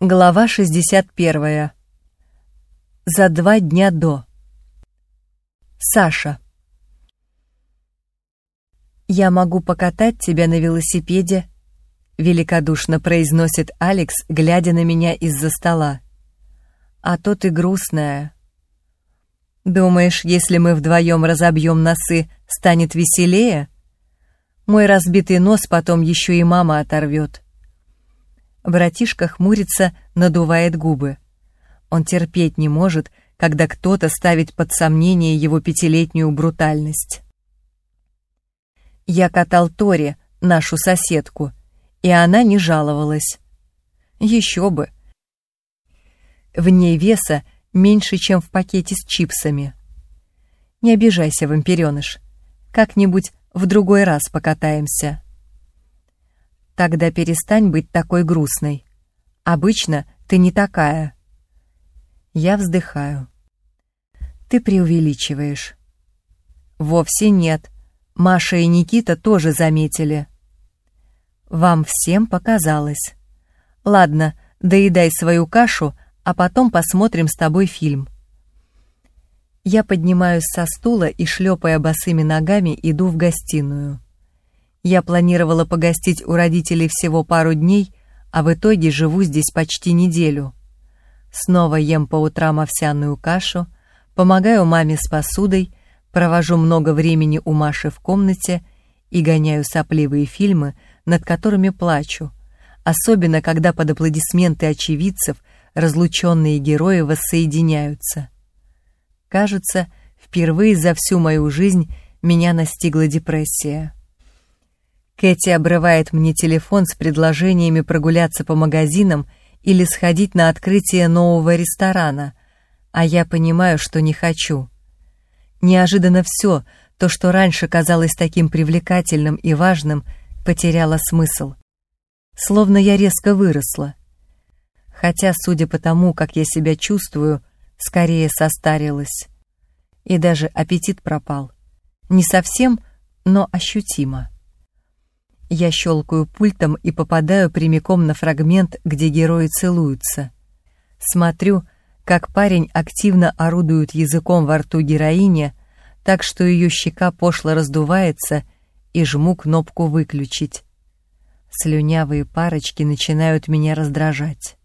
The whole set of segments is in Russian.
Глава 61. За два дня до. Саша. «Я могу покатать тебя на велосипеде», — великодушно произносит Алекс, глядя на меня из-за стола. «А то ты грустная». «Думаешь, если мы вдвоем разобьем носы, станет веселее?» Мой разбитый нос потом еще и мама оторвет. Братишка хмурится, надувает губы. Он терпеть не может, когда кто-то ставит под сомнение его пятилетнюю брутальность. Я катал Тори, нашу соседку, и она не жаловалась. Еще бы. В ней веса меньше, чем в пакете с чипсами. Не обижайся, вампиреныш. Как-нибудь в другой раз покатаемся. Тогда перестань быть такой грустной. Обычно ты не такая. Я вздыхаю. Ты преувеличиваешь. Вовсе нет. Маша и Никита тоже заметили. Вам всем показалось. Ладно, доедай свою кашу, а потом посмотрим с тобой фильм. Я поднимаюсь со стула и, шлепая босыми ногами, иду в гостиную. Я планировала погостить у родителей всего пару дней, а в итоге живу здесь почти неделю. Снова ем по утрам овсяную кашу, помогаю маме с посудой, провожу много времени у Маши в комнате и гоняю сопливые фильмы, над которыми плачу, особенно когда под аплодисменты очевидцев разлученные герои воссоединяются. Кажется, впервые за всю мою жизнь меня настигла депрессия. Кэти обрывает мне телефон с предложениями прогуляться по магазинам или сходить на открытие нового ресторана, а я понимаю, что не хочу. Неожиданно все, то, что раньше казалось таким привлекательным и важным, потеряло смысл. Словно я резко выросла. Хотя, судя по тому, как я себя чувствую, скорее состарилась. И даже аппетит пропал. Не совсем, но ощутимо. Я щелкаю пультом и попадаю прямиком на фрагмент, где герои целуются. Смотрю, как парень активно орудует языком во рту героине, так что ее щека пошло раздувается, и жму кнопку «Выключить». Слюнявые парочки начинают меня раздражать.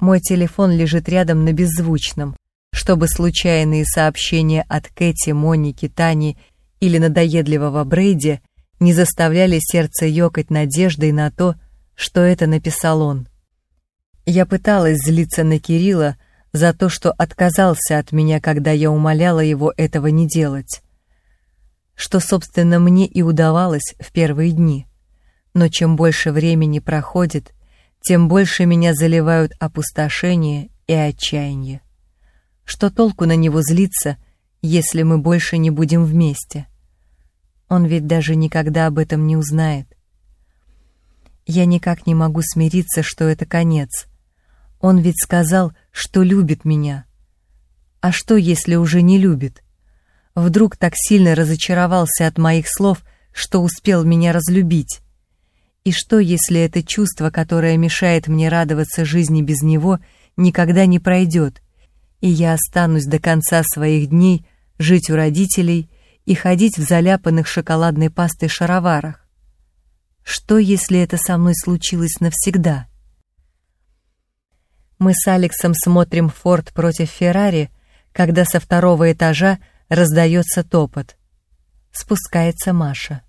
Мой телефон лежит рядом на беззвучном, чтобы случайные сообщения от Кэти, Моники, Тани или надоедливого Брейди не заставляли сердце ёкать надеждой на то, что это написал он. Я пыталась злиться на Кирилла за то, что отказался от меня, когда я умоляла его этого не делать. Что, собственно, мне и удавалось в первые дни. Но чем больше времени проходит, тем больше меня заливают опустошение и отчаяние. Что толку на него злиться, если мы больше не будем вместе? Он ведь даже никогда об этом не узнает. Я никак не могу смириться, что это конец. Он ведь сказал, что любит меня. А что, если уже не любит? Вдруг так сильно разочаровался от моих слов, что успел меня разлюбить? И что, если это чувство, которое мешает мне радоваться жизни без него, никогда не пройдет, и я останусь до конца своих дней жить у родителей и ходить в заляпанных шоколадной пастой шароварах? Что, если это со мной случилось навсегда? Мы с Алексом смотрим «Форд против Феррари», когда со второго этажа раздается топот. Спускается Маша.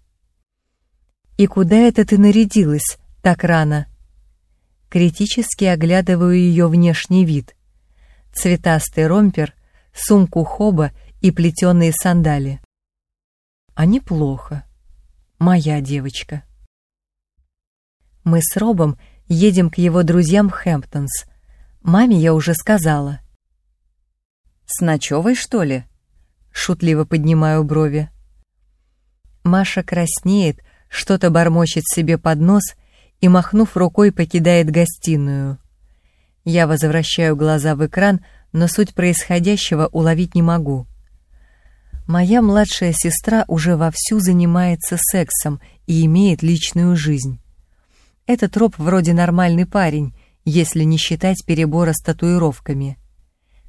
«И куда это ты нарядилась так рано?» Критически оглядываю ее внешний вид. Цветастый ромпер, сумку хоба и плетеные сандали. А неплохо. Моя девочка. Мы с Робом едем к его друзьям в Хэмптонс. Маме я уже сказала. «С ночевой, что ли?» Шутливо поднимаю брови. Маша краснеет, что-то бормочет себе под нос и, махнув рукой, покидает гостиную. Я возвращаю глаза в экран, но суть происходящего уловить не могу. Моя младшая сестра уже вовсю занимается сексом и имеет личную жизнь. Этот Роб вроде нормальный парень, если не считать перебора с татуировками.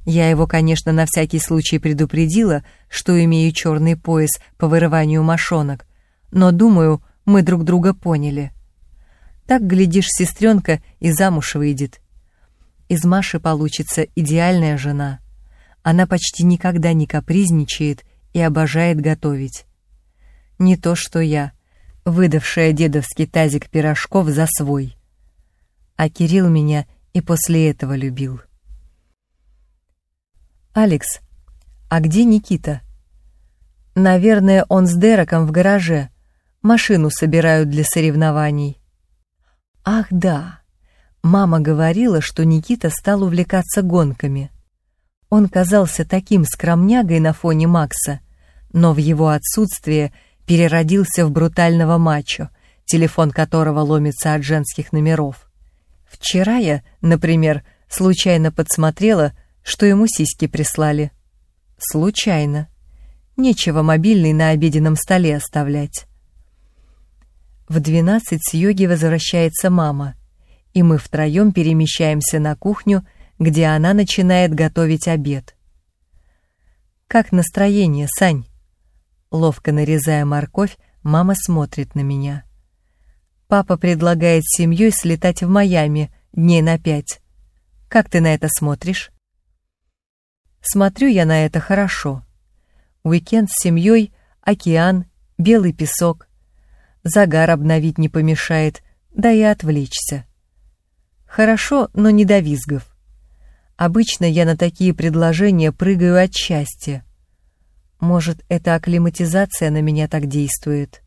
Я его, конечно, на всякий случай предупредила, что имею черный пояс по вырыванию мошонок, но, думаю, мы друг друга поняли. Так, глядишь, сестренка и замуж выйдет. Из Маши получится идеальная жена. Она почти никогда не капризничает и обожает готовить. Не то что я, выдавшая дедовский тазик пирожков за свой. А Кирилл меня и после этого любил. «Алекс, а где Никита?» «Наверное, он с Дереком в гараже. Машину собирают для соревнований». «Ах, да. Мама говорила, что Никита стал увлекаться гонками. Он казался таким скромнягой на фоне Макса, но в его отсутствие переродился в брутального мачо, телефон которого ломится от женских номеров. Вчера я, например, случайно подсмотрела, что ему сиськи прислали. Случайно. Нечего мобильный на обеденном столе оставлять. В двенадцать с йоги возвращается мама, и мы втроем перемещаемся на кухню, где она начинает готовить обед. «Как настроение, Сань?» Ловко нарезая морковь, мама смотрит на меня. «Папа предлагает семьей слетать в Майами дней на пять. Как ты на это смотришь?» Смотрю я на это хорошо. Уикенд с семьей, океан, белый песок. Загар обновить не помешает, да и отвлечься. Хорошо, но не до визгов. Обычно я на такие предложения прыгаю от счастья. Может, это акклиматизация на меня так действует.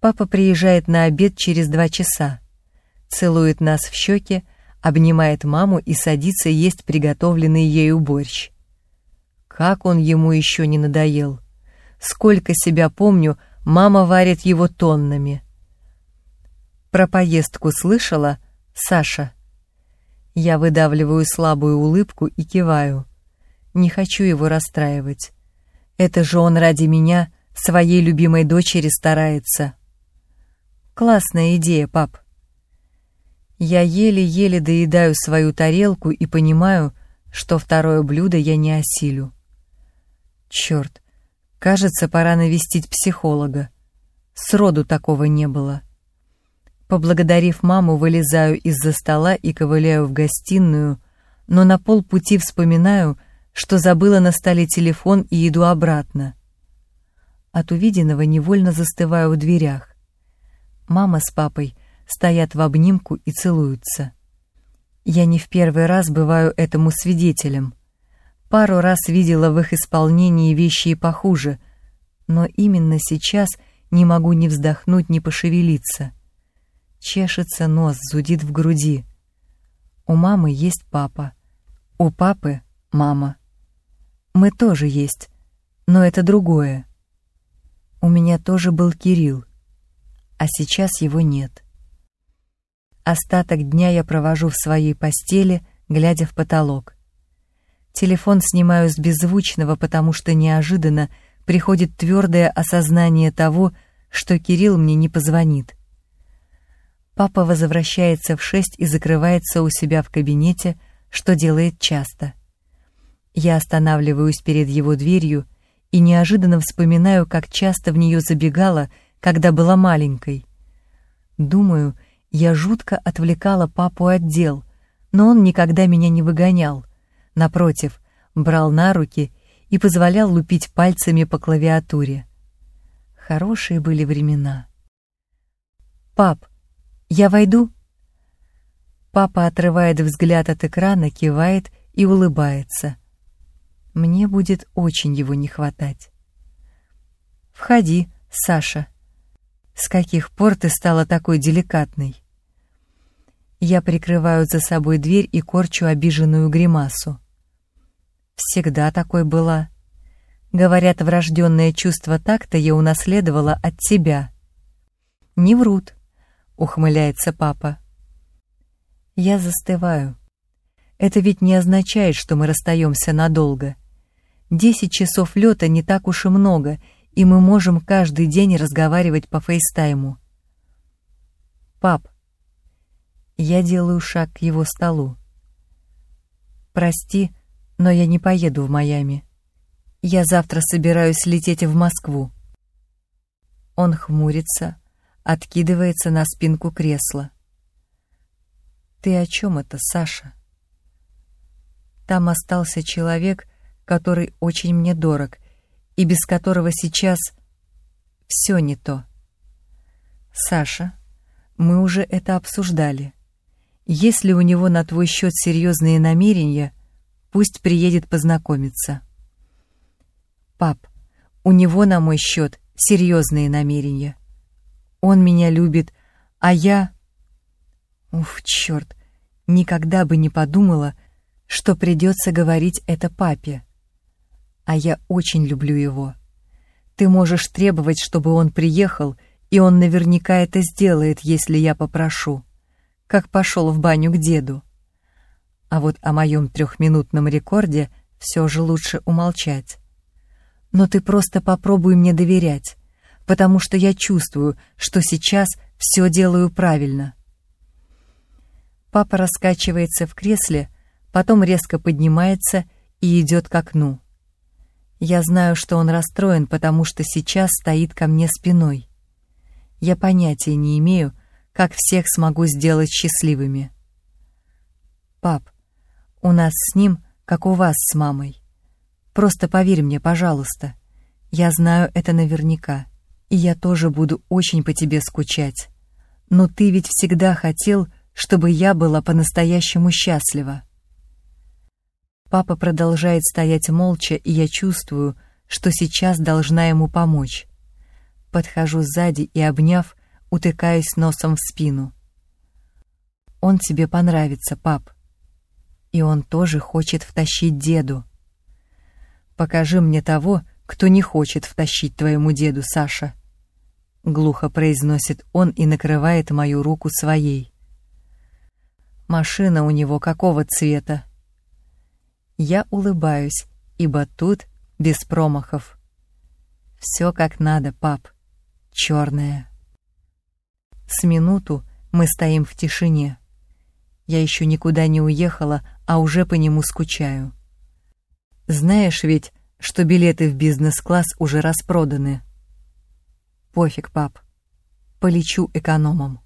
Папа приезжает на обед через два часа, целует нас в щеки, обнимает маму и садится есть приготовленный ею борщ. Как он ему еще не надоел. Сколько себя помню, мама варит его тоннами. Про поездку слышала, Саша? Я выдавливаю слабую улыбку и киваю. Не хочу его расстраивать. Это же он ради меня, своей любимой дочери старается. Классная идея, пап. Я еле-еле доедаю свою тарелку и понимаю, что второе блюдо я не осилю. Черт, кажется, пора навестить психолога. Сроду такого не было. Поблагодарив маму, вылезаю из-за стола и ковыляю в гостиную, но на полпути вспоминаю, что забыла на столе телефон и иду обратно. От увиденного невольно застываю в дверях. Мама с папой стоят в обнимку и целуются. Я не в первый раз бываю этому свидетелем. Пару раз видела в их исполнении вещи и похуже, но именно сейчас не могу ни вздохнуть, ни пошевелиться. Чешется нос, зудит в груди. У мамы есть папа, у папы — мама. Мы тоже есть, но это другое. У меня тоже был Кирилл, а сейчас его нет. Остаток дня я провожу в своей постели, глядя в потолок. Телефон снимаю с беззвучного, потому что неожиданно приходит твердое осознание того, что Кирилл мне не позвонит. Папа возвращается в шесть и закрывается у себя в кабинете, что делает часто. Я останавливаюсь перед его дверью и неожиданно вспоминаю, как часто в нее забегала, когда была маленькой. Думаю, я жутко отвлекала папу от дел, но он никогда меня не выгонял. Напротив, брал на руки и позволял лупить пальцами по клавиатуре. Хорошие были времена. «Пап, я войду?» Папа отрывает взгляд от экрана, кивает и улыбается. Мне будет очень его не хватать. «Входи, Саша», с каких пор ты стала такой деликатной? Я прикрываю за собой дверь и корчу обиженную гримасу. Всегда такой была. Говорят, врожденное чувство такта я унаследовала от тебя. Не врут, ухмыляется папа. Я застываю. Это ведь не означает, что мы расстаемся надолго. Десять часов лета не так уж и много — и мы можем каждый день разговаривать по фейстайму. Пап, Я делаю шаг к его столу. «Прости, но я не поеду в Майами. Я завтра собираюсь лететь в Москву». Он хмурится, откидывается на спинку кресла. «Ты о чем это, Саша?» Там остался человек, который очень мне дорог, и без которого сейчас все не то. Саша, мы уже это обсуждали. Если у него на твой счет серьезные намерения, пусть приедет познакомиться. Пап, у него на мой счет серьезные намерения. Он меня любит, а я... Уф, черт, никогда бы не подумала, что придется говорить это папе. А я очень люблю его. Ты можешь требовать, чтобы он приехал, и он наверняка это сделает, если я попрошу как пошел в баню к деду. А вот о моем трехминутном рекорде все же лучше умолчать. Но ты просто попробуй мне доверять, потому что я чувствую, что сейчас все делаю правильно. Папа раскачивается в кресле, потом резко поднимается и идет к окну. Я знаю, что он расстроен, потому что сейчас стоит ко мне спиной. Я понятия не имею, как всех смогу сделать счастливыми. Пап, у нас с ним, как у вас с мамой. Просто поверь мне, пожалуйста. Я знаю это наверняка, и я тоже буду очень по тебе скучать. Но ты ведь всегда хотел, чтобы я была по-настоящему счастлива. Папа продолжает стоять молча, и я чувствую, что сейчас должна ему помочь. Подхожу сзади и, обняв, утыкаясь носом в спину. «Он тебе понравится, пап. И он тоже хочет втащить деду. Покажи мне того, кто не хочет втащить твоему деду, Саша». Глухо произносит он и накрывает мою руку своей. Машина у него какого цвета? Я улыбаюсь, ибо тут без промахов. Все как надо, пап. Черная. С минуту мы стоим в тишине. Я еще никуда не уехала, а уже по нему скучаю. Знаешь ведь, что билеты в бизнес-класс уже распроданы. Пофиг, пап. Полечу экономом.